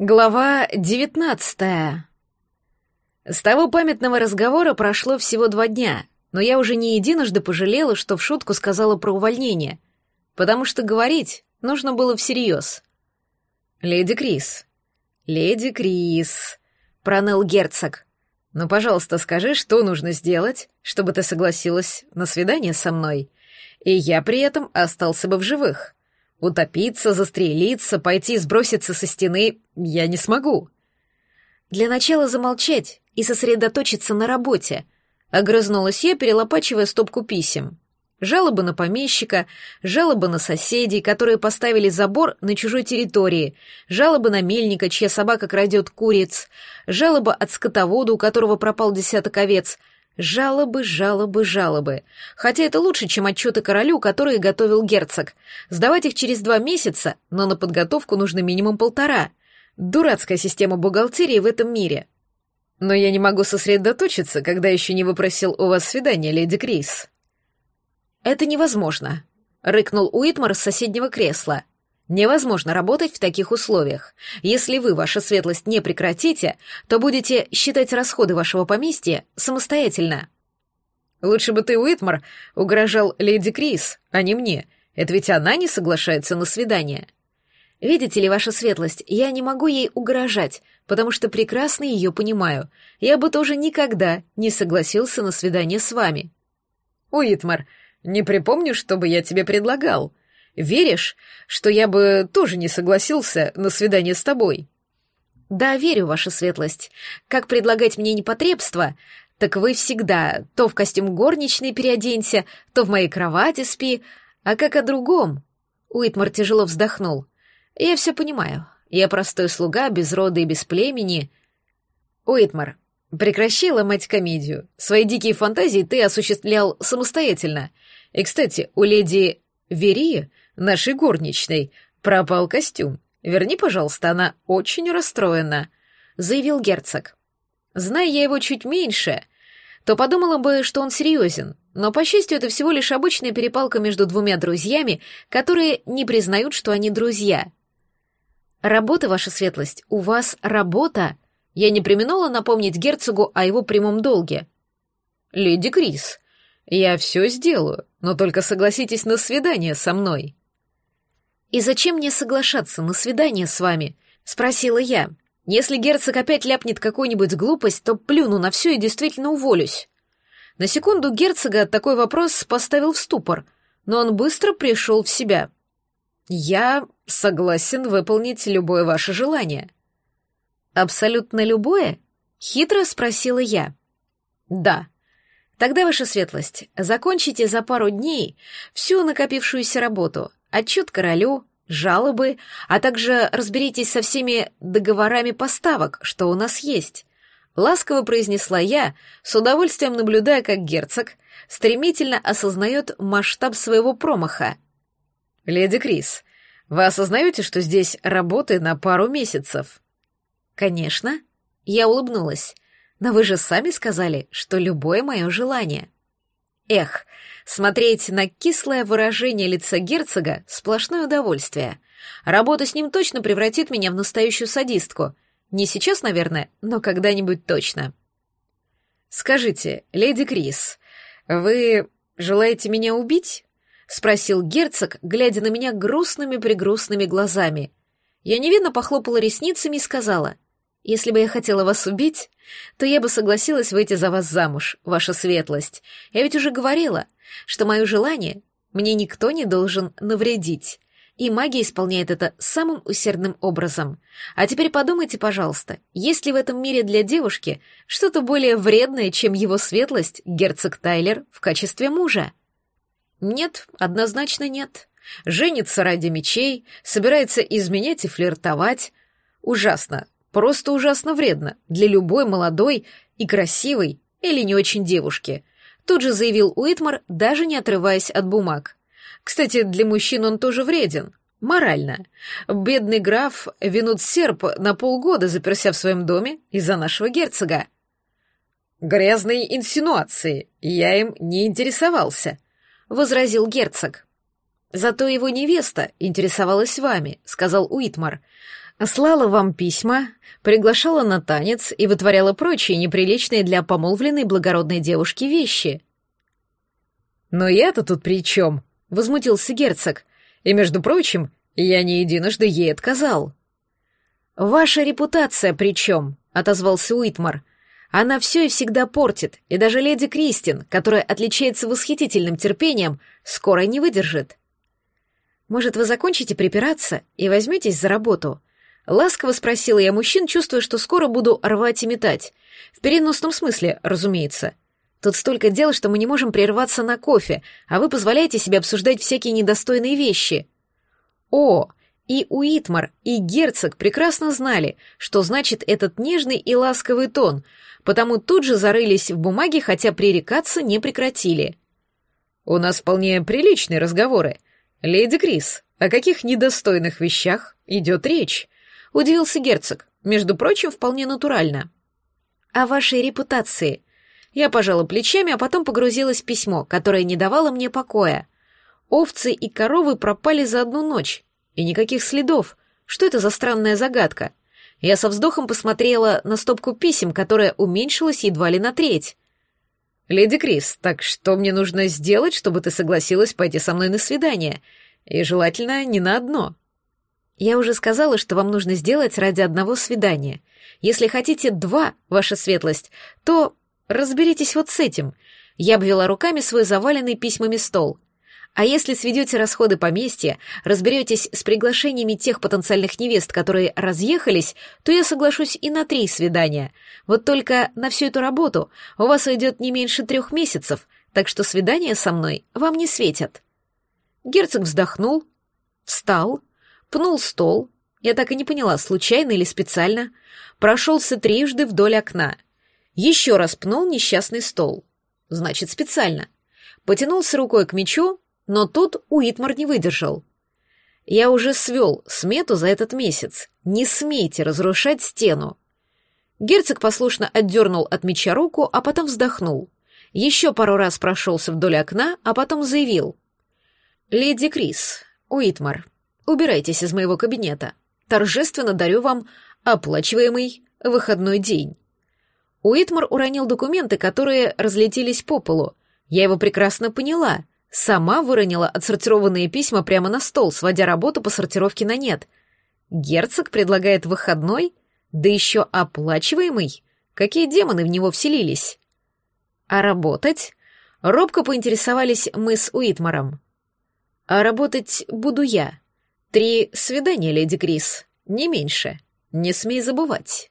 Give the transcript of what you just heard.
Глава девятнадцатая. С того памятного разговора прошло всего два дня, но я уже не единожды пожалела, что в шутку сказала про увольнение, потому что говорить нужно было всерьез. «Леди Крис, леди Крис», — проныл герцог, — «ну, пожалуйста, скажи, что нужно сделать, чтобы ты согласилась на свидание со мной, и я при этом остался бы в живых». Утопиться, застрелиться, пойти сброситься со стены я не смогу. Для начала замолчать и сосредоточиться на работе, огрызнулась я, перелопачивая стопку писем. Жалобы на помещика, жалобы на соседей, которые поставили забор на чужой территории, жалобы на мельника, чья собака крадет куриц, жалоба от скотовода, у которого пропал десяток овец, Жалобы, жалобы, жалобы. Хотя это лучше, чем отчеты королю, которые готовил герцог. Сдавать их через два месяца, но на подготовку нужно минимум полтора. Дурацкая система бухгалтерии в этом мире. Но я не могу сосредоточиться, когда еще не выпросил у вас свидание, леди Крис. Это невозможно, рыкнул Уитмар с соседнего кресла. Невозможно работать в таких условиях. Если вы, ваша светлость, не прекратите, то будете считать расходы вашего поместья самостоятельно. Лучше бы ты, Уитмар, угрожал леди Крис, а не мне. Это ведь она не соглашается на свидание. Видите ли, ваша светлость, я не могу ей угрожать, потому что прекрасно ее понимаю. Я бы тоже никогда не согласился на свидание с вами. Уитмар, не припомню, чтобы я тебе предлагал, Веришь, что я бы тоже не согласился на свидание с тобой?» «Да, верю, ваша светлость. Как предлагать мне непотребство, так вы всегда то в костюм горничной переоденься, то в моей кровати спи, а как о другом?» Уитмар тяжело вздохнул. «Я все понимаю. Я простой слуга, без рода и без племени». «Уитмар, прекращай ломать комедию. Свои дикие фантазии ты осуществлял самостоятельно. И, кстати, у леди Верии нашей горничной, пропал костюм. Верни, пожалуйста, она очень расстроена», — заявил герцог. Зная я его чуть меньше, то подумала бы, что он серьезен, но, по счастью, это всего лишь обычная перепалка между двумя друзьями, которые не признают, что они друзья. «Работа, ваша светлость, у вас работа?» Я не применула напомнить герцогу о его прямом долге. «Леди Крис, я все сделаю, но только согласитесь на свидание со мной». «И зачем мне соглашаться на свидание с вами?» — спросила я. «Если герцог опять ляпнет какую-нибудь глупость, то плюну на все и действительно уволюсь». На секунду герцога такой вопрос поставил в ступор, но он быстро пришел в себя. «Я согласен выполнить любое ваше желание». «Абсолютно любое?» — хитро спросила я. «Да», Тогда, ваша светлость, закончите за пару дней всю накопившуюся работу, отчет королю, жалобы, а также разберитесь со всеми договорами поставок, что у нас есть. Ласково произнесла я, с удовольствием наблюдая, как герцог стремительно осознает масштаб своего промаха. «Леди Крис, вы осознаете, что здесь работы на пару месяцев?» «Конечно». Я улыбнулась. «Но вы же сами сказали, что любое мое желание». «Эх, Смотреть на кислое выражение лица герцога — сплошное удовольствие. Работа с ним точно превратит меня в настоящую садистку. Не сейчас, наверное, но когда-нибудь точно. «Скажите, леди Крис, вы желаете меня убить?» — спросил герцог, глядя на меня грустными-прегрустными глазами. Я невинно похлопала ресницами и сказала, «Если бы я хотела вас убить, то я бы согласилась выйти за вас замуж, ваша светлость. Я ведь уже говорила, что мое желание мне никто не должен навредить. И магия исполняет это самым усердным образом. А теперь подумайте, пожалуйста, есть ли в этом мире для девушки что-то более вредное, чем его светлость, герцог Тайлер, в качестве мужа? Нет, однозначно нет. Женится ради мечей, собирается изменять и флиртовать. Ужасно, просто ужасно вредно для любой молодой и красивой или не очень девушки — Тут же заявил Уитмар, даже не отрываясь от бумаг. Кстати, для мужчин он тоже вреден. Морально. Бедный граф винут серп на полгода заперся в своем доме из-за нашего герцога. «Грязные инсинуации. Я им не интересовался», — возразил герцог. «Зато его невеста интересовалась вами», — сказал Уитмар. Слала вам письма, приглашала на танец и вытворяла прочие неприличные для помолвленной благородной девушки вещи. «Но я-то тут при чем?» — возмутился герцог. «И, между прочим, я не единожды ей отказал». «Ваша репутация при чем?» — отозвался Уитмар. «Она все и всегда портит, и даже леди Кристин, которая отличается восхитительным терпением, скоро не выдержит». «Может, вы закончите припираться и возьметесь за работу?» Ласково спросила я мужчин, чувствуя, что скоро буду рвать и метать. В переносном смысле, разумеется. Тут столько дел, что мы не можем прерваться на кофе, а вы позволяете себе обсуждать всякие недостойные вещи. О, и Уитмар, и герцог прекрасно знали, что значит этот нежный и ласковый тон, потому тут же зарылись в бумаге, хотя пререкаться не прекратили. «У нас вполне приличные разговоры. Леди Крис, о каких недостойных вещах идет речь?» — удивился герцог. «Между прочим, вполне натурально». «О вашей репутации». Я пожала плечами, а потом погрузилась в письмо, которое не давало мне покоя. Овцы и коровы пропали за одну ночь, и никаких следов. Что это за странная загадка? Я со вздохом посмотрела на стопку писем, которая уменьшилась едва ли на треть. «Леди Крис, так что мне нужно сделать, чтобы ты согласилась пойти со мной на свидание? И желательно не на одно». Я уже сказала, что вам нужно сделать ради одного свидания. Если хотите два, ваша светлость, то разберитесь вот с этим. Я обвела руками свой заваленный письмами стол. А если сведете расходы поместья, разберетесь с приглашениями тех потенциальных невест, которые разъехались, то я соглашусь и на три свидания. Вот только на всю эту работу у вас уйдет не меньше трех месяцев, так что свидания со мной вам не светят. Герцог вздохнул, встал, пнул стол, я так и не поняла, случайно или специально, прошелся трижды вдоль окна, еще раз пнул несчастный стол. Значит, специально. Потянулся рукой к мечу, но тут Уитмар не выдержал. Я уже свел смету за этот месяц. Не смейте разрушать стену. Герцог послушно отдернул от меча руку, а потом вздохнул. Еще пару раз прошелся вдоль окна, а потом заявил. «Леди Крис, Уитмар, убирайтесь из моего кабинета. Торжественно дарю вам оплачиваемый выходной день». Уитмар уронил документы, которые разлетелись по полу. Я его прекрасно поняла. Сама выронила отсортированные письма прямо на стол, сводя работу по сортировке на нет. Герцог предлагает выходной, да еще оплачиваемый. Какие демоны в него вселились? А работать? Робко поинтересовались мы с Уитмаром. А работать буду я. Три свидания, леди Крис, не меньше. Не смей забывать.